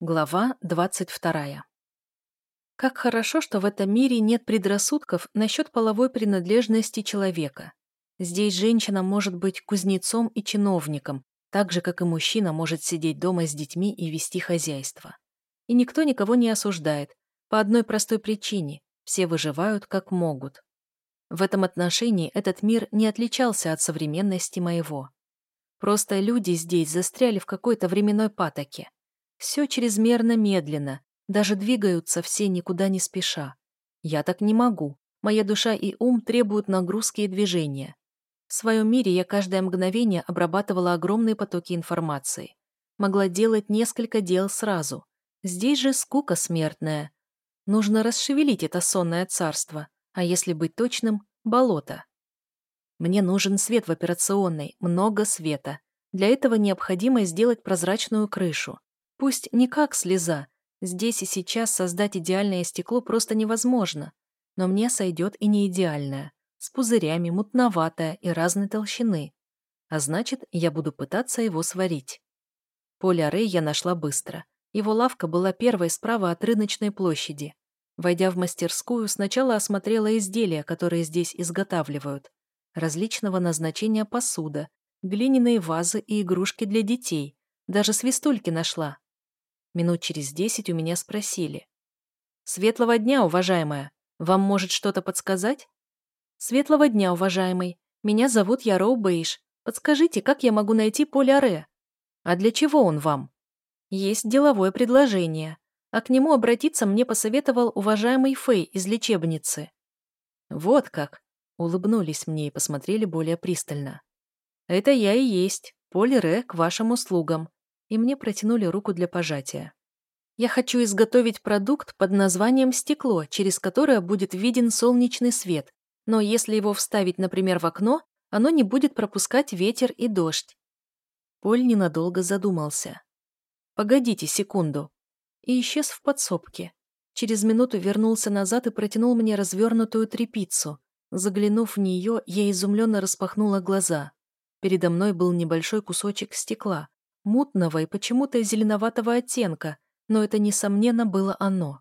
Глава 22. Как хорошо, что в этом мире нет предрассудков насчет половой принадлежности человека. Здесь женщина может быть кузнецом и чиновником, так же, как и мужчина может сидеть дома с детьми и вести хозяйство. И никто никого не осуждает, по одной простой причине – все выживают как могут. В этом отношении этот мир не отличался от современности моего. Просто люди здесь застряли в какой-то временной патоке все чрезмерно медленно, даже двигаются все никуда не спеша. Я так не могу. Моя душа и ум требуют нагрузки и движения. В своем мире я каждое мгновение обрабатывала огромные потоки информации. Могла делать несколько дел сразу. Здесь же скука смертная. Нужно расшевелить это сонное царство, а если быть точным – болото. Мне нужен свет в операционной, много света. Для этого необходимо сделать прозрачную крышу. Пусть не как слеза. Здесь и сейчас создать идеальное стекло просто невозможно. Но мне сойдет и не идеальное. С пузырями, мутноватое и разной толщины. А значит, я буду пытаться его сварить. Поле Рэй я нашла быстро. Его лавка была первой справа от рыночной площади. Войдя в мастерскую, сначала осмотрела изделия, которые здесь изготавливают. Различного назначения посуда, глиняные вазы и игрушки для детей. Даже свистульки нашла. Минут через десять у меня спросили. «Светлого дня, уважаемая. Вам может что-то подсказать?» «Светлого дня, уважаемый. Меня зовут Яроу Бейш. Подскажите, как я могу найти Поля Ре?» «А для чего он вам?» «Есть деловое предложение. А к нему обратиться мне посоветовал уважаемый Фэй из лечебницы». «Вот как!» — улыбнулись мне и посмотрели более пристально. «Это я и есть. Поль Ре к вашим услугам и мне протянули руку для пожатия. Я хочу изготовить продукт под названием «стекло», через которое будет виден солнечный свет, но если его вставить, например, в окно, оно не будет пропускать ветер и дождь. Поль ненадолго задумался. «Погодите секунду». И исчез в подсобке. Через минуту вернулся назад и протянул мне развернутую трепицу. Заглянув в нее, я изумленно распахнула глаза. Передо мной был небольшой кусочек стекла, мутного и почему-то зеленоватого оттенка, но это, несомненно, было оно.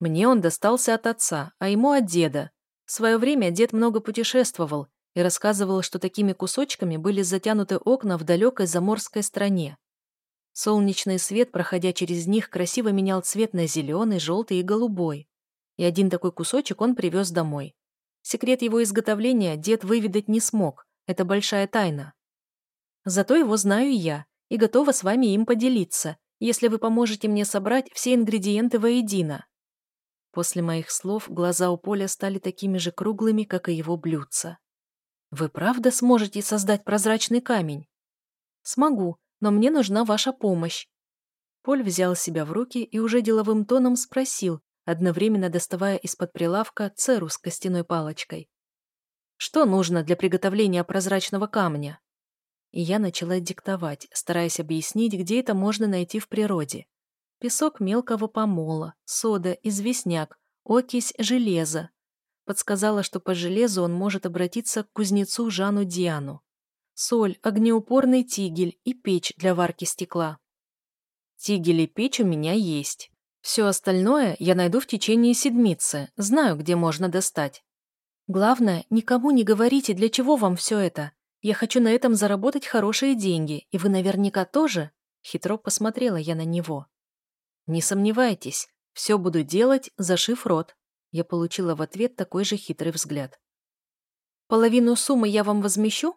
Мне он достался от отца, а ему от деда. В свое время дед много путешествовал и рассказывал, что такими кусочками были затянуты окна в далекой заморской стране. Солнечный свет, проходя через них, красиво менял цвет на зеленый, желтый и голубой. И один такой кусочек он привез домой. Секрет его изготовления дед выведать не смог, это большая тайна. Зато его знаю я и готова с вами им поделиться, если вы поможете мне собрать все ингредиенты воедино». После моих слов глаза у Поля стали такими же круглыми, как и его блюдца. «Вы правда сможете создать прозрачный камень?» «Смогу, но мне нужна ваша помощь». Поль взял себя в руки и уже деловым тоном спросил, одновременно доставая из-под прилавка церу с костяной палочкой. «Что нужно для приготовления прозрачного камня?» И я начала диктовать, стараясь объяснить, где это можно найти в природе. Песок мелкого помола, сода, известняк, окись железа. Подсказала, что по железу он может обратиться к кузнецу Жану Диану. Соль, огнеупорный тигель и печь для варки стекла. Тигель и печь у меня есть. Все остальное я найду в течение седмицы, знаю, где можно достать. Главное, никому не говорите, для чего вам все это. Я хочу на этом заработать хорошие деньги, и вы наверняка тоже?» Хитро посмотрела я на него. «Не сомневайтесь, все буду делать, зашив рот». Я получила в ответ такой же хитрый взгляд. «Половину суммы я вам возмещу?»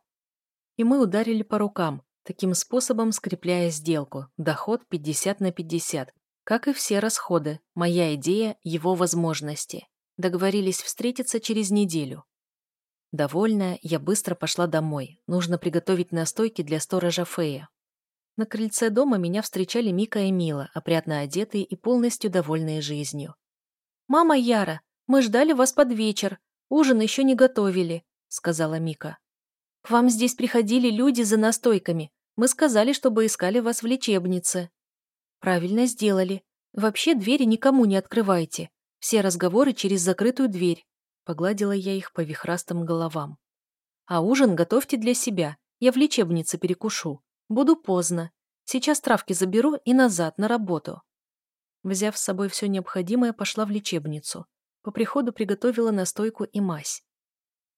И мы ударили по рукам, таким способом скрепляя сделку. Доход 50 на 50. Как и все расходы. Моя идея, его возможности. Договорились встретиться через неделю. Довольная, я быстро пошла домой. Нужно приготовить настойки для сторожа Фея. На крыльце дома меня встречали Мика и Мила, опрятно одетые и полностью довольные жизнью. «Мама Яра, мы ждали вас под вечер. Ужин еще не готовили», — сказала Мика. «К вам здесь приходили люди за настойками. Мы сказали, чтобы искали вас в лечебнице». «Правильно сделали. Вообще двери никому не открывайте. Все разговоры через закрытую дверь. Погладила я их по вихрастым головам. «А ужин готовьте для себя. Я в лечебнице перекушу. Буду поздно. Сейчас травки заберу и назад, на работу». Взяв с собой все необходимое, пошла в лечебницу. По приходу приготовила настойку и мазь.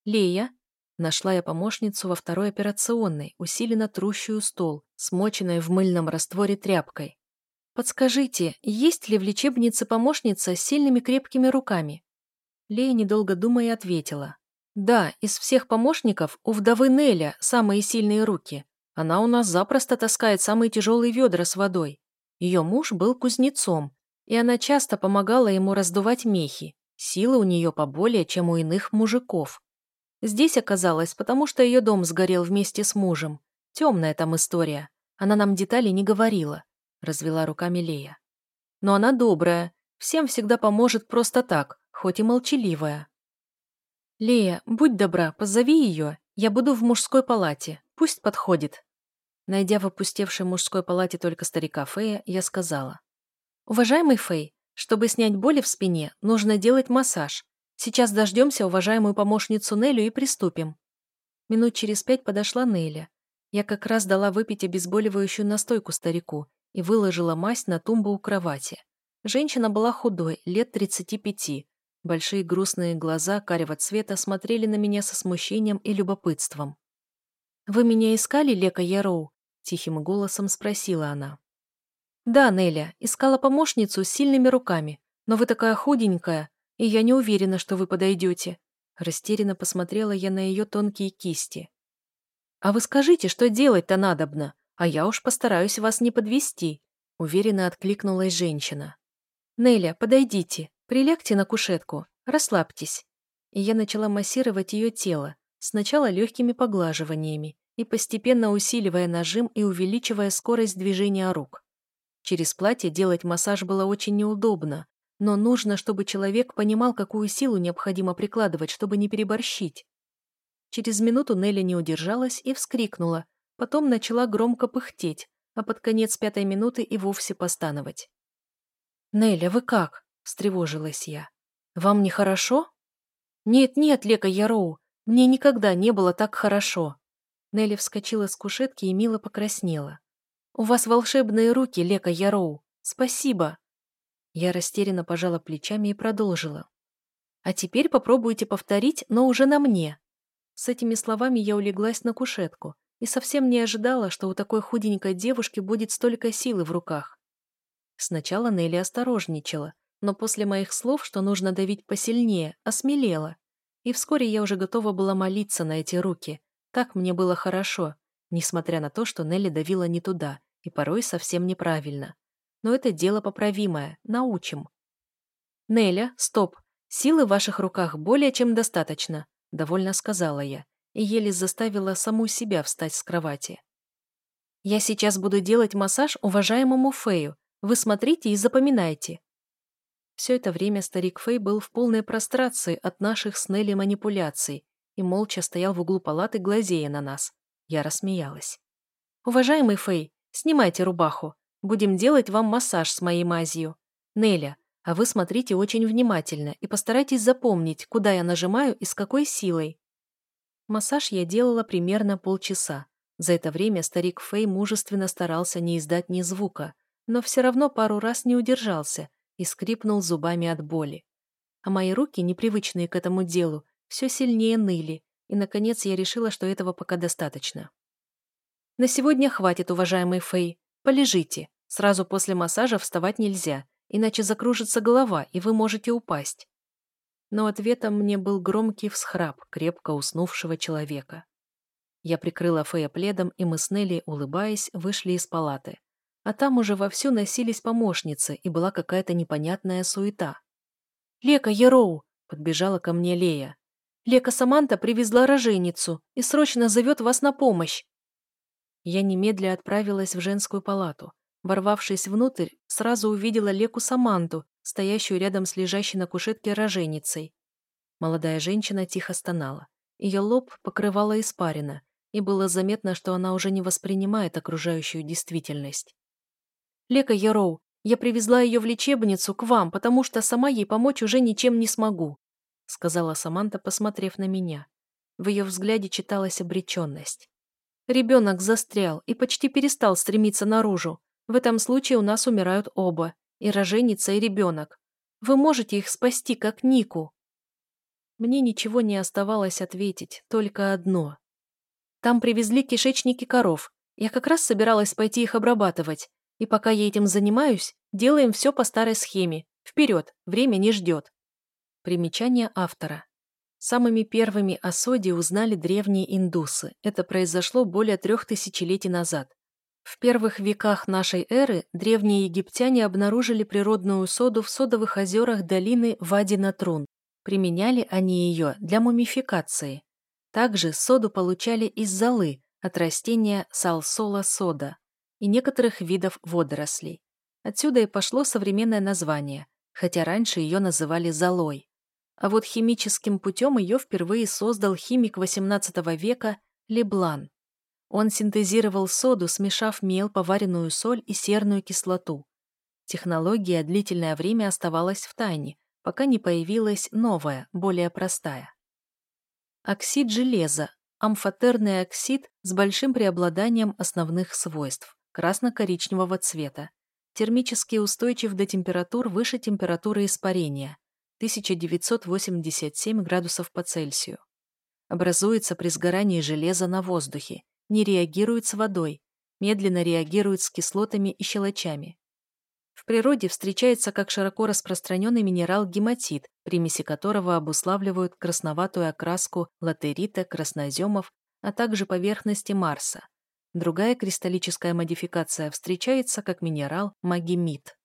«Лея», Нашла я помощницу во второй операционной, усиленно трущую стол, смоченной в мыльном растворе тряпкой. «Подскажите, есть ли в лечебнице помощница с сильными крепкими руками?» Лея, недолго думая, ответила. «Да, из всех помощников у вдовы Неля самые сильные руки. Она у нас запросто таскает самые тяжелые ведра с водой. Ее муж был кузнецом, и она часто помогала ему раздувать мехи. Силы у нее поболее, чем у иных мужиков. Здесь оказалось, потому что ее дом сгорел вместе с мужем. Темная там история. Она нам детали не говорила», — развела руками Лея. «Но она добрая, всем всегда поможет просто так, хоть и молчаливая». «Лея, будь добра, позови ее, я буду в мужской палате, пусть подходит». Найдя в опустевшей мужской палате только старика Фея, я сказала. «Уважаемый Фей, чтобы снять боли в спине, нужно делать массаж. Сейчас дождемся уважаемую помощницу Нелю и приступим». Минут через пять подошла Неля. Я как раз дала выпить обезболивающую настойку старику и выложила мазь на тумбу у кровати. Женщина была худой, лет 35. Большие грустные глаза карего цвета смотрели на меня со смущением и любопытством. «Вы меня искали, Лека Яроу?» – тихим голосом спросила она. «Да, Неля, искала помощницу с сильными руками, но вы такая худенькая, и я не уверена, что вы подойдете». Растерянно посмотрела я на ее тонкие кисти. «А вы скажите, что делать-то надобно, а я уж постараюсь вас не подвести», уверенно откликнулась женщина. «Неля, подойдите, прилягте на кушетку, расслабьтесь». И я начала массировать ее тело, сначала легкими поглаживаниями и постепенно усиливая нажим и увеличивая скорость движения рук. Через платье делать массаж было очень неудобно, но нужно, чтобы человек понимал, какую силу необходимо прикладывать, чтобы не переборщить. Через минуту Нелли не удержалась и вскрикнула, потом начала громко пыхтеть, а под конец пятой минуты и вовсе постановать. «Неля, вы как?» – встревожилась я. «Вам нехорошо?» «Нет-нет, Лека Яроу, мне никогда не было так хорошо». Нелли вскочила с кушетки и мило покраснела. «У вас волшебные руки, Лека Яроу. Спасибо!» Я растерянно пожала плечами и продолжила. «А теперь попробуйте повторить, но уже на мне». С этими словами я улеглась на кушетку и совсем не ожидала, что у такой худенькой девушки будет столько силы в руках. Сначала Нелли осторожничала, но после моих слов, что нужно давить посильнее, осмелела. И вскоре я уже готова была молиться на эти руки. Так мне было хорошо, несмотря на то, что Нелли давила не туда и порой совсем неправильно но это дело поправимое, научим. «Неля, стоп, силы в ваших руках более чем достаточно», — довольно сказала я, и еле заставила саму себя встать с кровати. «Я сейчас буду делать массаж уважаемому Фею. Вы смотрите и запоминайте». Все это время старик Фей был в полной прострации от наших с Нелли манипуляций и молча стоял в углу палаты, глазея на нас. Я рассмеялась. «Уважаемый Фей, снимайте рубаху. Будем делать вам массаж с моей мазью. Неля, а вы смотрите очень внимательно и постарайтесь запомнить, куда я нажимаю и с какой силой. Массаж я делала примерно полчаса. За это время старик Фэй мужественно старался не издать ни звука, но все равно пару раз не удержался и скрипнул зубами от боли. А мои руки, непривычные к этому делу, все сильнее ныли, и, наконец, я решила, что этого пока достаточно. «На сегодня хватит, уважаемый Фэй. Полежите. Сразу после массажа вставать нельзя, иначе закружится голова, и вы можете упасть. Но ответом мне был громкий всхрап крепко уснувшего человека. Я прикрыла Фея пледом, и мы с Нелли, улыбаясь, вышли из палаты. А там уже вовсю носились помощницы, и была какая-то непонятная суета. «Лека Ероу!» — подбежала ко мне Лея. «Лека Саманта привезла роженицу и срочно зовет вас на помощь!» Я немедля отправилась в женскую палату. Ворвавшись внутрь, сразу увидела Леку Саманту, стоящую рядом с лежащей на кушетке роженицей. Молодая женщина тихо стонала. Ее лоб покрывала испарина, и было заметно, что она уже не воспринимает окружающую действительность. «Лека Яроу, я привезла ее в лечебницу к вам, потому что сама ей помочь уже ничем не смогу», сказала Саманта, посмотрев на меня. В ее взгляде читалась обреченность. Ребенок застрял и почти перестал стремиться наружу. В этом случае у нас умирают оба, и роженица, и ребенок. Вы можете их спасти, как Нику. Мне ничего не оставалось ответить, только одно. Там привезли кишечники коров. Я как раз собиралась пойти их обрабатывать. И пока я этим занимаюсь, делаем все по старой схеме. Вперед, время не ждет. Примечание автора. Самыми первыми о соде узнали древние индусы. Это произошло более трех тысячелетий назад. В первых веках нашей эры древние египтяне обнаружили природную соду в содовых озерах долины Вади-Натрун. Применяли они ее для мумификации. Также соду получали из золы от растения салсола сода и некоторых видов водорослей. Отсюда и пошло современное название, хотя раньше ее называли золой. А вот химическим путем ее впервые создал химик XVIII века Леблан. Он синтезировал соду, смешав мел, поваренную соль и серную кислоту. Технология длительное время оставалась в тайне, пока не появилась новая, более простая. Оксид железа – амфотерный оксид с большим преобладанием основных свойств красно-коричневого цвета. Термически устойчив до температур выше температуры испарения 1987 градусов по Цельсию. Образуется при сгорании железа на воздухе, не реагирует с водой, медленно реагирует с кислотами и щелочами. В природе встречается как широко распространенный минерал гематит, примеси которого обуславливают красноватую окраску латерита, красноземов, а также поверхности Марса. Другая кристаллическая модификация встречается как минерал магемит.